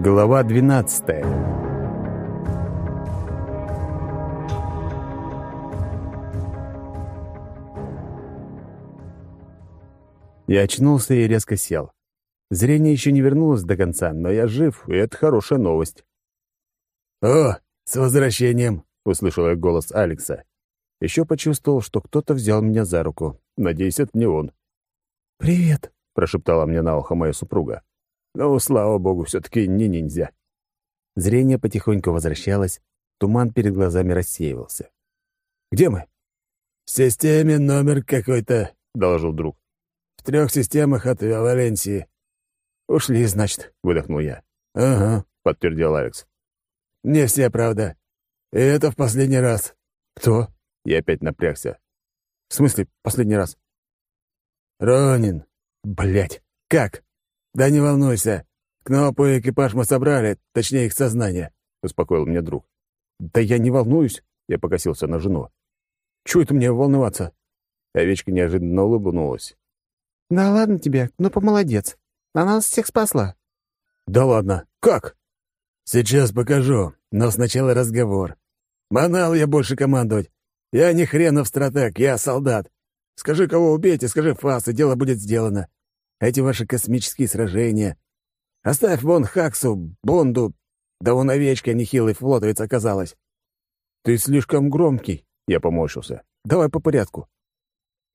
Глава 12 Я очнулся и резко сел. Зрение еще не вернулось до конца, но я жив, и это хорошая новость. «О, с возвращением!» — услышал я голос Алекса. Еще почувствовал, что кто-то взял меня за руку. Надеюсь, это не он. «Привет», — прошептала мне на ухо моя супруга. Ну, слава богу, все-таки не ниндзя. Зрение потихоньку возвращалось, туман перед глазами рассеивался. «Где мы?» «В системе номер какой-то», — доложил друг. «В трех системах от Валенсии». «Ушли, значит», — выдохнул я. «Ага», — подтвердил Алекс. «Не все, правда. И это в последний раз». «Кто?» — я опять напрягся. «В смысле, последний раз?» «Ронин». Блять, как?» «Да не волнуйся. Кнопу и экипаж мы собрали, точнее, их сознание», — успокоил меня друг. «Да я не волнуюсь», — я покосился на жену. «Чего это мне волноваться?» Овечка неожиданно улыбнулась. «Да ладно тебе, ну помолодец. Она нас всех спасла». «Да ладно, как?» «Сейчас покажу, но сначала разговор. Манал я больше командовать. Я не хренов стратег, я солдат. Скажи, кого убейте, скажи фас, и дело будет сделано эти ваши космические сражения. Оставь вон Хаксу, Бонду, да вон овечка нехилый флотовец оказалась. Ты слишком громкий, я поморщился. Давай по порядку.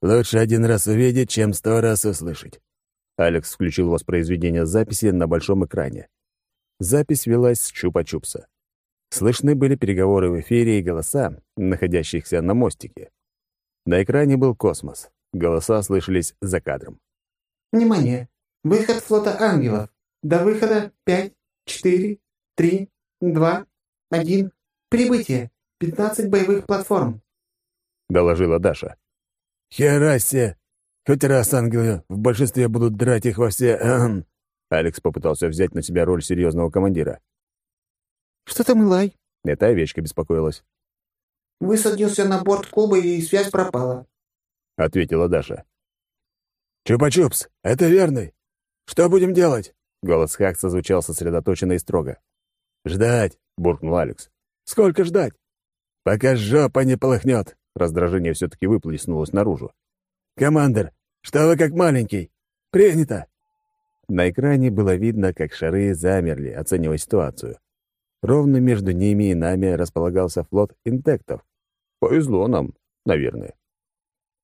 Лучше один раз увидеть, чем сто раз услышать. Алекс включил воспроизведение записи на большом экране. Запись велась с Чупа-Чупса. Слышны были переговоры в эфире и голоса, находящихся на мостике. На экране был космос. Голоса слышались за кадром. Внимание! Выход флота ангелов. До выхода пять, четыре, три, два, один. Прибытие. Пятнадцать боевых платформ. Доложила Даша. Херасе! Хоть раз ангелы в большинстве будут драть их во все... Эм. Алекс попытался взять на себя роль серьезного командира. «Что там, Илай?» Эта овечка беспокоилась. «Высадился на борт клуба, и связь пропала», — ответила Даша. «Чупа-чупс, это верный. Что будем делать?» Голос Хакса звучал сосредоточенно и строго. «Ждать», — буркнул Алекс. «Сколько ждать?» «Пока жопа не полыхнет». Раздражение все-таки выплеснулось наружу. «Командир, что вы как маленький? Принято!» На экране было видно, как шары замерли, оценивая ситуацию. Ровно между ними и нами располагался флот интектов. Повезло нам, наверное.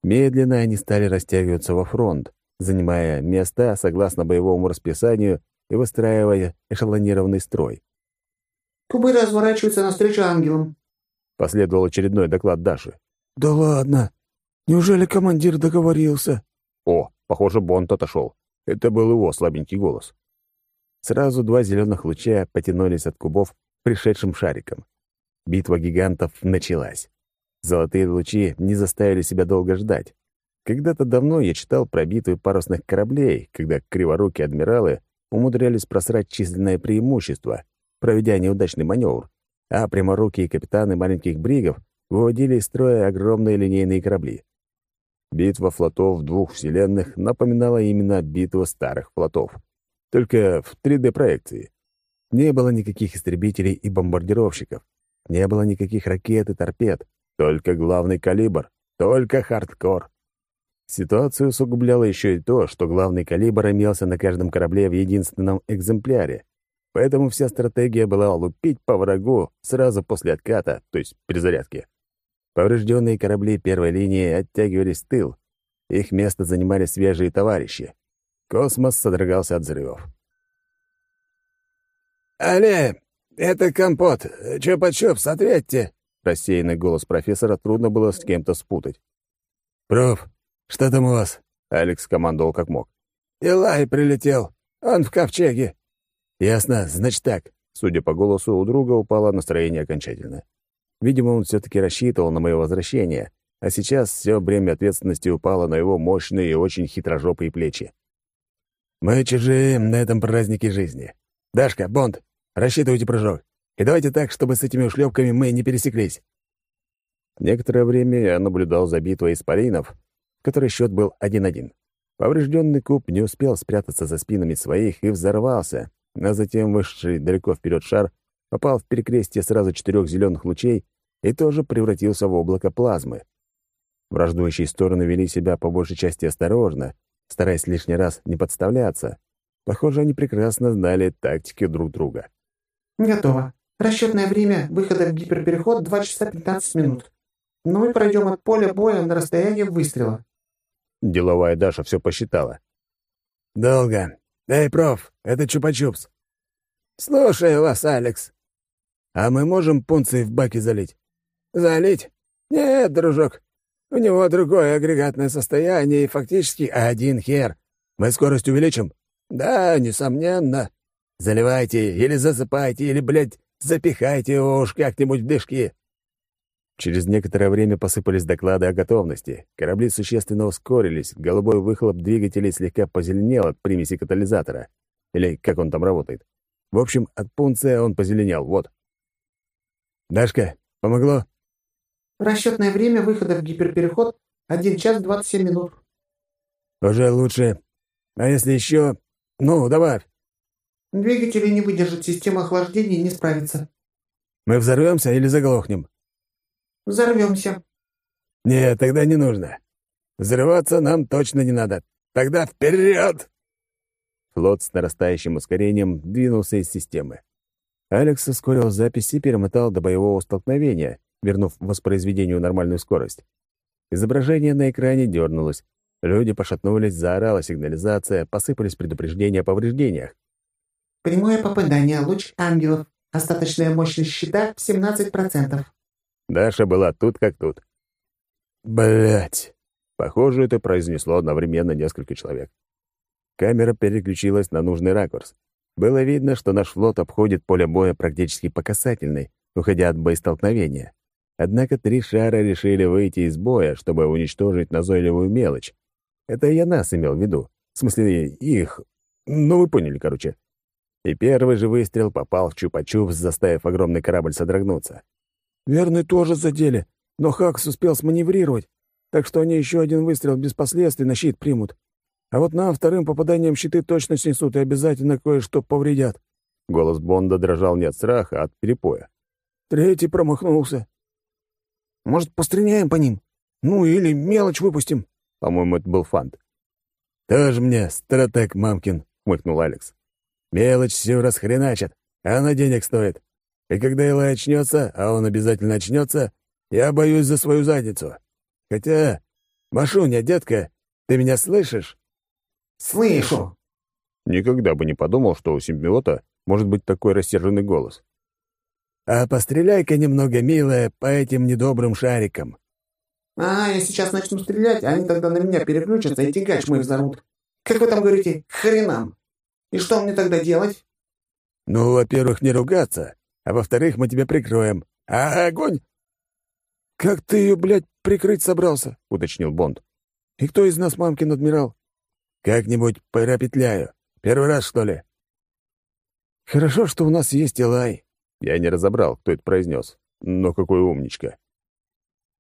Медленно они стали растягиваться во фронт, занимая места согласно боевому расписанию и выстраивая эшелонированный строй. «Кубы разворачиваются навстречу ангелам», — последовал очередной доклад Даши. «Да ладно! Неужели командир договорился?» О, похоже, Бонд отошел. Это был его слабенький голос. Сразу два зеленых луча потянулись от кубов пришедшим шариком. Битва гигантов началась. Золотые лучи не заставили себя долго ждать. Когда-то давно я читал про битвы парусных кораблей, когда криворукие адмиралы умудрялись просрать численное преимущество, проведя неудачный маневр, а пряморукие капитаны маленьких бригов выводили из строя огромные линейные корабли. Битва флотов двух вселенных напоминала именно битву старых флотов, только в 3D-проекции. Не было никаких истребителей и бомбардировщиков, не было никаких ракет и торпед, только главный калибр, только хардкор. Ситуацию усугубляло еще и то, что главный калибр имелся на каждом корабле в единственном экземпляре. Поэтому вся стратегия была лупить по врагу сразу после отката, то есть при зарядке. Поврежденные корабли первой линии оттягивались в тыл. Их место занимали свежие товарищи. Космос содрогался от взрывов. «Але, это компот. Чупа-чупс, ответьте!» Рассеянный голос профессора трудно было с кем-то спутать. «Проф, что там у вас?» Алекс командовал как мог. «Илай прилетел. Он в ковчеге». «Ясно. Значит так». Судя по голосу, у друга упало настроение окончательно. Видимо, он все-таки рассчитывал на мое возвращение, а сейчас все бремя ответственности упало на его мощные и очень хитрожопые плечи. «Мы чужие на этом празднике жизни. Дашка, Бонд, рассчитывайте прыжок. И давайте так, чтобы с этими ушлепками мы не пересеклись». Некоторое время я наблюдал за битвой исполинов, в которой счет был 1-1. Поврежденный куб не успел спрятаться за спинами своих и взорвался, а затем вышедший далеко вперед шар попал в перекрестие сразу четырех зеленых лучей и тоже превратился в облако плазмы. Враждующие стороны вели себя по большей части осторожно, стараясь лишний раз не подставляться. Похоже, они прекрасно знали тактики друг друга. «Готово. Расчетное время выхода в гиперпереход — 2 часа 15 минут. Но мы пройдем от поля боя на расстояние выстрела». Деловая Даша все посчитала. «Долго. Эй, проф, это Чупа-Чупс». «Слушаю вас, Алекс». «А мы можем пункции в баки залить?» «Залить? Нет, дружок. У него другое агрегатное состояние и фактически один хер. Мы скорость увеличим?» «Да, несомненно. Заливайте или засыпайте, или, блядь, запихайте его уж как-нибудь в дышки». Через некоторое время посыпались доклады о готовности. Корабли существенно ускорились, голубой выхлоп двигателей слегка позеленел от примеси катализатора. Или как он там работает. В общем, от пункция он позеленел, вот. «Дашка, помогло?» Расчетное время выхода в гиперпереход — 1 час 27 минут. «Уже лучше. А если еще... Ну, добавь». Двигатели не выдержат, система охлаждения не справится. «Мы взорвемся или заглохнем?» Взорвемся. «Нет, тогда не нужно. Взрываться нам точно не надо. Тогда вперед!» Флот с нарастающим ускорением двинулся из системы. Алекс ускорил запись и перемотал до боевого столкновения, вернув воспроизведению нормальную скорость. Изображение на экране дернулось. Люди пошатнулись, заорала сигнализация, посыпались предупреждения о повреждениях. Прямое попадание, луч ангелов. Остаточная мощность щита — 17%. Даша была тут как тут. Блять. Похоже, это произнесло одновременно несколько человек. Камера переключилась на нужный ракурс. Было видно, что наш флот обходит поле боя практически по касательной, уходя от боестолкновения. Однако три шара решили выйти из боя, чтобы уничтожить назойливую мелочь. Это я нас имел в виду. В смысле, их. Ну, вы поняли, короче. И первый же выстрел попал в Чупа-Чупс, заставив огромный корабль содрогнуться. Верный тоже задели, но Хакс успел сманеврировать, так что они еще один выстрел без последствий на щит примут. А вот нам вторым попаданием щиты точно снесут и обязательно кое-что повредят». Голос Бонда дрожал не от страха, а от перепоя. «Третий промахнулся. Может, постреляем по ним? Ну, или мелочь выпустим?» По-моему, это был Фант. «Тоже мне стратег мамкин», — хмыкнул Алекс. «Мелочь все расхреначат, а она денег стоит. И когда Илай очнется, а он обязательно очнется, я боюсь за свою задницу. Хотя, Машуня, детка, ты меня слышишь?» «Слышу!» Никогда бы не подумал, что у симбиота может быть такой рассерженный голос. «А постреляй-ка немного, милая, по этим недобрым шарикам». «А, я сейчас начну стрелять, а они тогда на меня переключатся и тягач мой взорвут. Как вы там говорите, хренам? И что мне тогда делать?» «Ну, во-первых, не ругаться, а во-вторых, мы тебя прикроем. А огонь!» «Как ты ее, блядь, прикрыть собрался?» — уточнил Бонд. «И кто из нас мамкин адмирал?» «Как-нибудь пропетляю. Первый раз, что ли?» «Хорошо, что у нас есть Элай». Я не разобрал, кто это произнес, но какой умничка.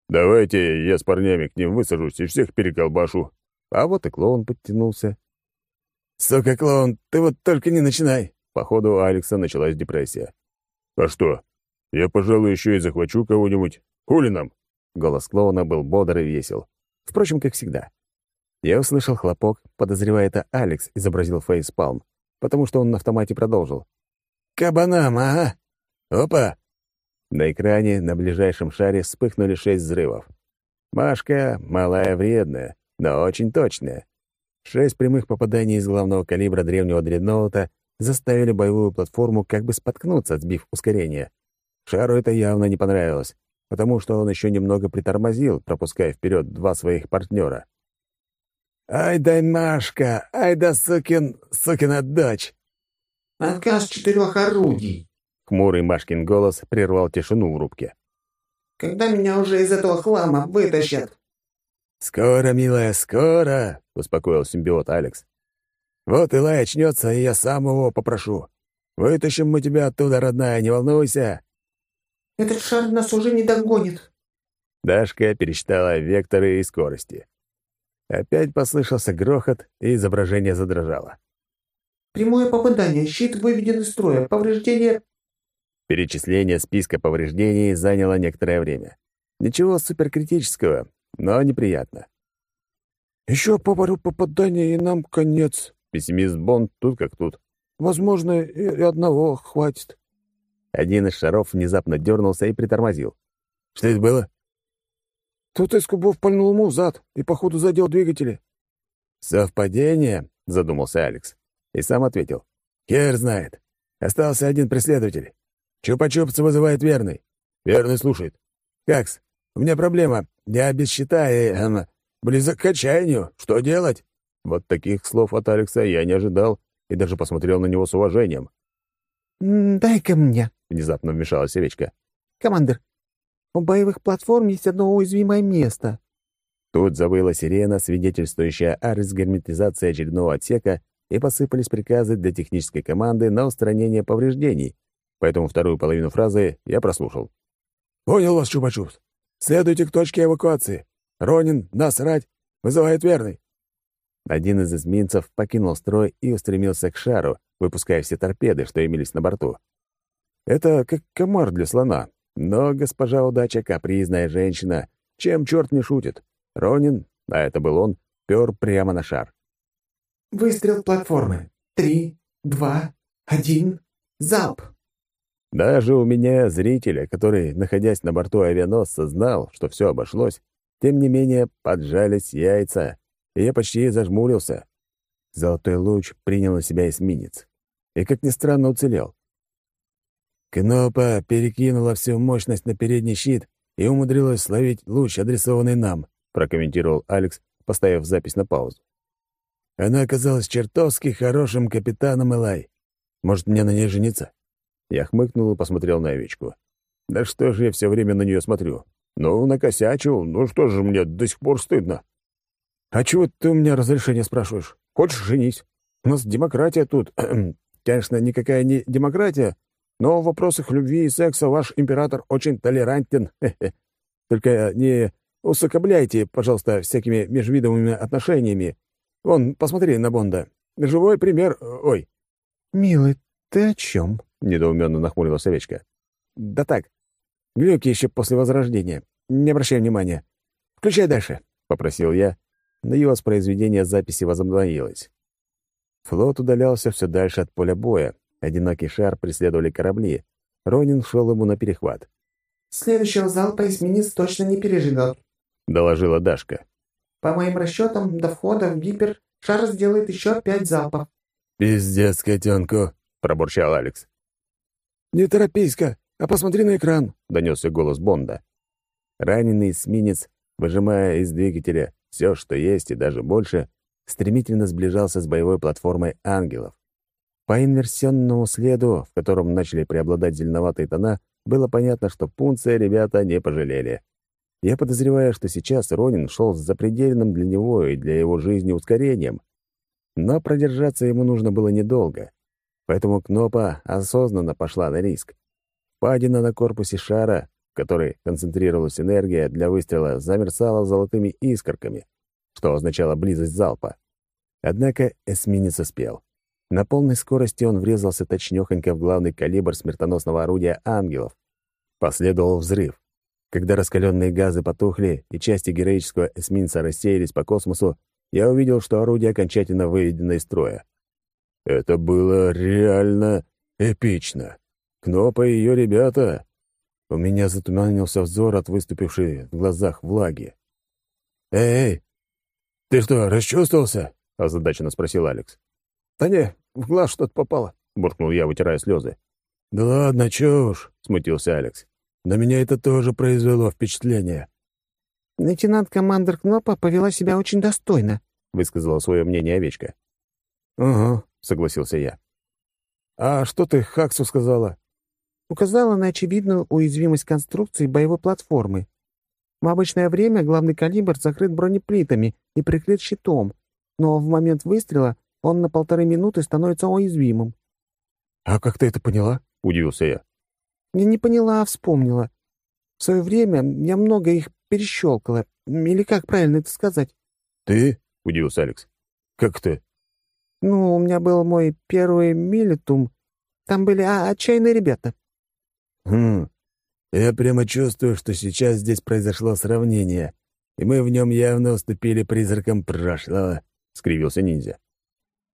«Давайте я с парнями к ним высажусь и всех переколбашу». А вот и клоун подтянулся. «Сука, клоун, ты вот только не начинай!» Походу, у Алекса началась депрессия. «А что? Я, пожалуй, еще и захвачу кого-нибудь. Хули нам?» Голос клоуна был бодр и весел. Впрочем, как всегда. Я услышал хлопок, подозревая это Алекс изобразил фейспалм, потому что он на автомате продолжил. «Кабанам, ага! Опа!» На экране на ближайшем шаре вспыхнули шесть взрывов. Машка малая вредная, но очень точная. Шесть прямых попаданий из главного калибра древнего дредноута заставили боевую платформу как бы споткнуться, сбив ускорение. Шару это явно не понравилось, потому что он еще немного притормозил, пропуская вперед два своих партнера. «Ай да Машка! Ай да сукин... сукина дочь!» «Отказ четырех орудий!» Хмурый Машкин голос прервал тишину в рубке. «Когда меня уже из этого хлама вытащат?» «Скоро, милая, скоро!» — успокоил симбиот Алекс. Вот Илай очнется, и я сам его попрошу. Вытащим мы тебя оттуда, родная, не волнуйся. Этот шар нас уже не догонит. Дашка пересчитала векторы и скорости. Опять послышался грохот, и изображение задрожало. Прямое попадание, щит выведен из строя, повреждение...» Перечисление списка повреждений заняло некоторое время. Ничего суперкритического, но неприятно. «Еще пару попаданий, и нам конец», — пессимист Бонд тут как тут. «Возможно, и одного хватит». Один из шаров внезапно дернулся и притормозил. «Что это было?» «Тут из кубов пальнул ему в зад и, походу, задел двигатели». «Совпадение?» — задумался Алекс. И сам ответил. «Хер знает. Остался один преследователь. Чупа-чупс вызывает верный». «Верный слушает». «Какс, у меня проблема. Я без счета и... Эм, близок к отчаянию. Что делать?» Вот таких слов от Алекса я не ожидал и даже посмотрел на него с уважением. «Дай-ка мне», — внезапно вмешалась овечка. «Командир, у боевых платформ есть одно уязвимое место». Тут завыла сирена, свидетельствующая о разгерметизации очередного отсека, и посыпались приказы для технической команды на устранение повреждений, поэтому вторую половину фразы я прослушал. «Понял вас, Чупа-Чупс. Следуйте к точке эвакуации. Ронин, насрать, вызывает верный». Один из эсминцев покинул строй и устремился к шару, выпуская все торпеды, что имелись на борту. Это как комар для слона, но госпожа удача — капризная женщина, чем черт не шутит. Ронин, а это был он, пер прямо на шар. «Выстрел платформы. Три, два, один, залп!» Даже у меня, зрителя, который, находясь на борту авианосца, знал, что все обошлось, тем не менее поджались яйца, и я почти зажмурился. Золотой луч принял на себя эсминец. И, как ни странно, уцелел. Кнопа перекинула всю мощность на передний щит и умудрилась словить луч, адресованный нам, прокомментировал Алекс, поставив запись на паузу. Она оказалась чертовски хорошим капитаном Элай. Может, мне на ней жениться? Я хмыкнул и посмотрел на овечку. Да что же я все время на нее смотрю? Ну, накосячил, ну что же мне до сих пор стыдно? А чего ты у меня разрешение спрашиваешь? Хочешь, женись. У нас демократия тут. Конечно, никакая не демократия, но в вопросах любви и секса ваш император очень толерантен. Только не усокобляйте, пожалуйста, всякими межвидовыми отношениями. Вон, посмотри на Бонда. Живой пример... Ой. «Милый, ты о чем?» — недоуменно нахмурилась овечка. «Да так. Глюки еще после возрождения. Не обращай внимания. Включай дальше», — попросил я, но его воспроизведение записи возобновилось. Флот удалялся все дальше от поля боя, Одинокий шар преследовали корабли. Ронин шел ему на перехват. «Следующего залпа эсминец точно не переживет», — доложила Дашка. «По моим расчетам, до входа в гипер шар сделает еще пять залпов». «Пиздец, котенку», — пробурчал Алекс. «Не торопись-ка, а посмотри на экран», — донесся голос Бонда. Раненый эсминец, выжимая из двигателя все, что есть, и даже больше, стремительно сближался с боевой платформой ангелов. По инверсионному следу, в котором начали преобладать зеленоватые тона, было понятно, что пункция ребята не пожалели. Я подозреваю, что сейчас Ронин шел с запредельным для него и для его жизни ускорением. Но продержаться ему нужно было недолго. Поэтому Кнопа осознанно пошла на риск. Падина на корпусе шара, в которой концентрировалась энергия для выстрела, замерцала золотыми искорками, что означало близость залпа. Однако эсминец успел. На полной скорости он врезался точнёхонько в главный калибр смертоносного орудия «Ангелов». Последовал взрыв. Когда раскаленные газы потухли и части героического эсминца рассеялись по космосу, я увидел, что орудие окончательно выведено из строя. Это было реально эпично. Кнопа и ее ребята. У меня затуманился взор от выступившей в глазах влаги. «Эй, эй, ты что, расчувствовался?» — озадаченно спросил Алекс. «Да не, в глаз что-то попало», — буркнул я, вытирая слезы. «Да ладно, чушь», — смутился Алекс. «На меня это тоже произвело впечатление». «Лейтенант-командир Кнопа повела себя очень достойно», — высказала свое мнение овечка. «Ага», — согласился я. «А что ты Хаксу сказала?» «Указала на очевидную уязвимость конструкции боевой платформы. В обычное время главный калибр закрыт бронеплитами и прикрыт щитом, но в момент выстрела он на полторы минуты становится уязвимым. «А как ты это поняла?» — удивился я. «Я не поняла, а вспомнила. В свое время я много их перещелкала. Или как правильно это сказать?» «Ты?» — удивился Алекс. «Как ты?» Ну, у меня был мой первый милитум. Там были а, отчаянные ребята». «Хм, я прямо чувствую, что сейчас здесь произошло сравнение, и мы в нем явно уступили призракам прошлого», — скривился ниндзя.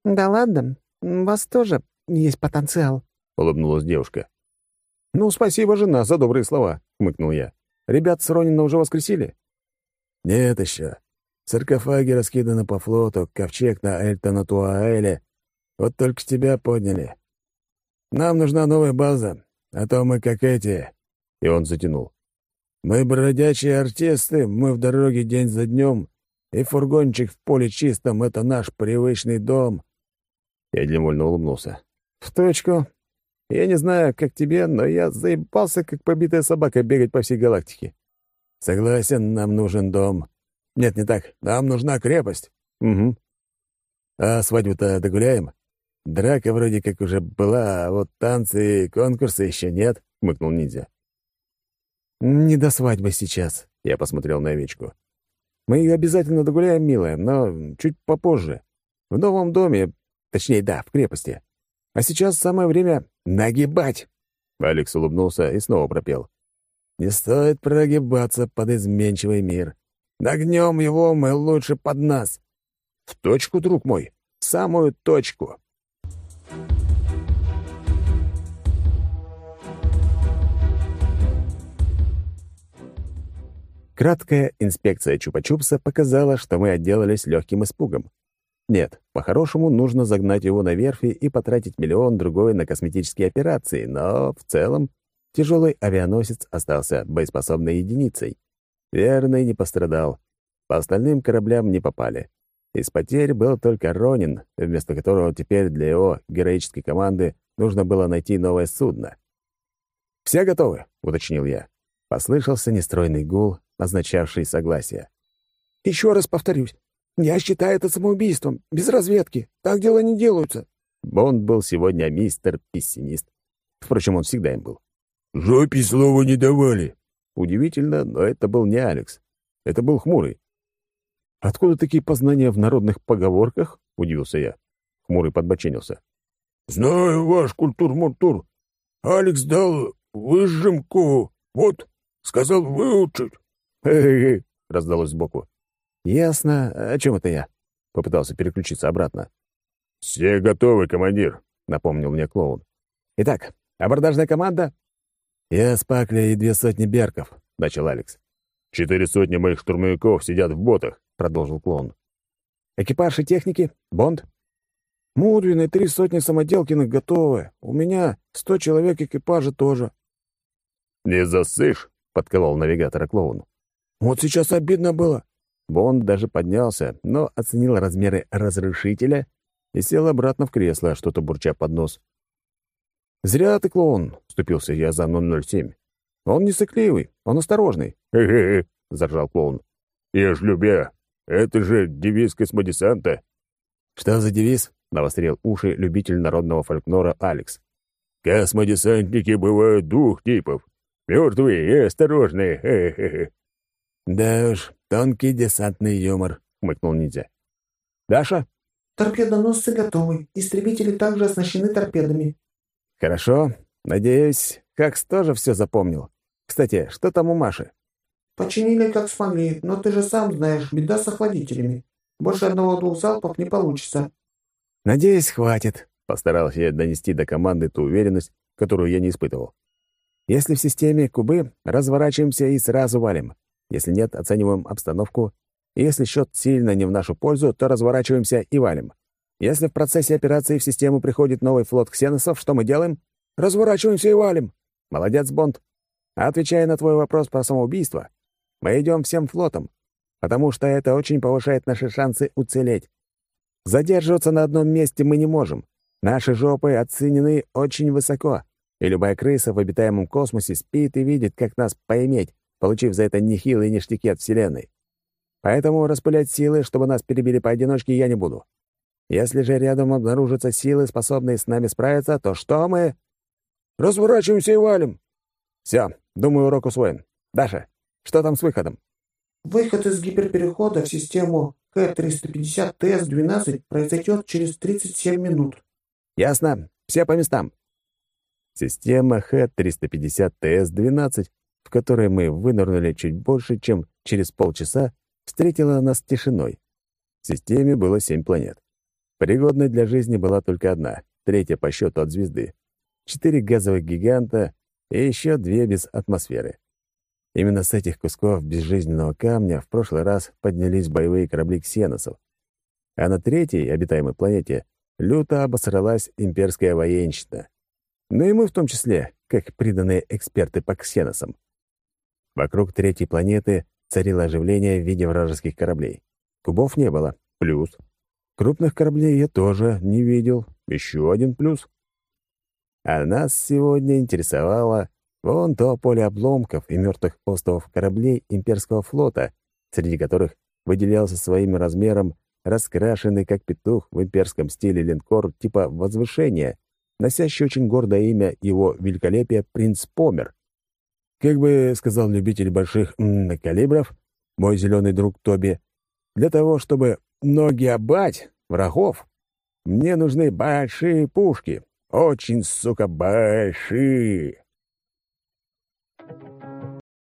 «Да ладно, у вас тоже есть потенциал», — улыбнулась девушка. «Ну, спасибо, жена, за добрые слова», — хмыкнул я. «Ребят с Ронина уже воскресили?» «Нет еще. Саркофаги раскиданы по флоту, ковчег на Эльтонатуаэле. Вот только с тебя подняли. Нам нужна новая база, а то мы как эти...» И он затянул. «Мы бродячие артисты, мы в дороге день за днем, и фургончик в поле чистом — это наш привычный дом». Я невольно улыбнулся. «В точку. Я не знаю, как тебе, но я заебался, как побитая собака, бегать по всей галактике». «Согласен, нам нужен дом. Нет, не так. Нам нужна крепость». «Угу». «А свадьбу-то догуляем? Драка вроде как уже была, а вот танцы и конкурсы еще нет», — хмыкнул ниндзя. «Не до свадьбы сейчас», — я посмотрел на овечку. «Мы ее обязательно догуляем, милая, но чуть попозже. В новом доме, точнее, да, в крепости. А сейчас самое время нагибать!» Алекс улыбнулся и снова пропел. «Не стоит прогибаться под изменчивый мир. Нагнем его мы лучше под нас». «В точку, друг мой, в самую точку!» Краткая инспекция Чупа-Чупса показала, что мы отделались легким испугом. Нет, по-хорошему нужно загнать его на верфи и потратить миллион другой на косметические операции, но в целом тяжелый авианосец остался боеспособной единицей. Верный не пострадал. По остальным кораблям не попали. Из потерь был только Ронин, вместо которого теперь для его героической команды нужно было найти новое судно. «Все готовы?» — уточнил я. Послышался нестройный гул, означавший согласие. «Еще раз повторюсь. Я считаю это самоубийством, без разведки. Так дела не делаются». Бонд был сегодня мистер-пессимист. Впрочем, он всегда им был. «Жопе слова не давали». Удивительно, но это был не Алекс. Это был Хмурый. «Откуда такие познания в народных поговорках?» — удивился я. Хмурый подбоченился. «Знаю ваш культур-мультур. Алекс дал выжимку. Вот, сказал выучить». Раздалось сбоку. «Ясно. О чем это я?» — попытался переключиться обратно. «Все готовы, командир», — напомнил мне клоун. «Итак, абордажная команда?» «Я с Пакли и две сотни берков», — начал Алекс. «Четыре сотни моих штурмовиков сидят в ботах», — продолжил клоун. «Экипаж и техники? Бонд?» «Мудвин и три сотни самоделкиных готовы. У меня сто человек экипажа тоже». «Не засышь», — подколол навигатора клоун. Вот сейчас обидно было. Бонд даже поднялся, но оценил размеры разрушителя и сел обратно в кресло, что-то бурча под нос. «Зря ты, клоун», — вступился я за 007. «Он не сыкливый, он осторожный». «Хе-хе-хе», — заржал клоун. «Я ж любя. Это же девиз космодесанта». «Что за девиз?» — навострил уши любитель народного фольклора Алекс. «Космодесантники бывают двух типов. Мертвые и осторожные. Хе-хе-хе». «Да уж, тонкий десантный юмор», — хмыкнул ниндзя. «Даша?» «Торпедоносцы готовы. Истребители также оснащены торпедами». «Хорошо. Надеюсь, Хакс тоже все запомнил. Кстати, что там у Маши?» «Починили как смогли, но ты же сам знаешь, беда с охладителями. Больше одного-двух залпов не получится». «Надеюсь, хватит», — постарался я донести до команды ту уверенность, которую я не испытывал. «Если в системе кубы, разворачиваемся и сразу валим. Если нет, оцениваем обстановку. Если счет сильно не в нашу пользу, то разворачиваемся и валим. Если в процессе операции в систему приходит новый флот ксеносов, что мы делаем? Разворачиваемся и валим. Молодец, Бонд. отвечая на твой вопрос про самоубийство, мы идем всем флотом, потому что это очень повышает наши шансы уцелеть. Задерживаться на одном месте мы не можем. Наши жопы оценены очень высоко, и любая крыса в обитаемом космосе спит и видит, как нас поиметь, получив за это нехилые ништяки от Вселенной. Поэтому распылять силы, чтобы нас перебили поодиночке, я не буду. Если же рядом обнаружатся силы, способные с нами справиться, то что мы? Разворачиваемся и валим. Все, думаю, урок усвоен. Даша, что там с выходом? Выход из гиперперехода в систему К-350 ТС-12 произойдет через 37 минут». «Ясно. Все по местам». Система Х-350 ТС-12, в которой мы вынырнули чуть больше, чем через полчаса, встретила нас тишиной. В системе было семь планет. Пригодной для жизни была только одна, третья по счету от звезды. Четыре газовых гиганта и еще две без атмосферы. Именно с этих кусков безжизненного камня в прошлый раз поднялись боевые корабли ксеносов. А на третьей обитаемой планете люто обосралась имперская военщина. Ну и мы в том числе, как приданные эксперты по ксеносам. Вокруг третьей планеты царило оживление в виде вражеских кораблей. Кубов не было. Плюс. Крупных кораблей я тоже не видел. Еще один плюс. А нас сегодня интересовало вон то поле обломков и мертвых островов кораблей имперского флота, среди которых выделялся своим размером раскрашенный как петух в имперском стиле линкор типа «Возвышение», носящий очень гордое имя его великолепия «Принц Помер». Как бы сказал любитель больших м калибров, мой зеленый друг Тоби, для того, чтобы ноги обать врагов, мне нужны большие пушки, очень, сука, большие.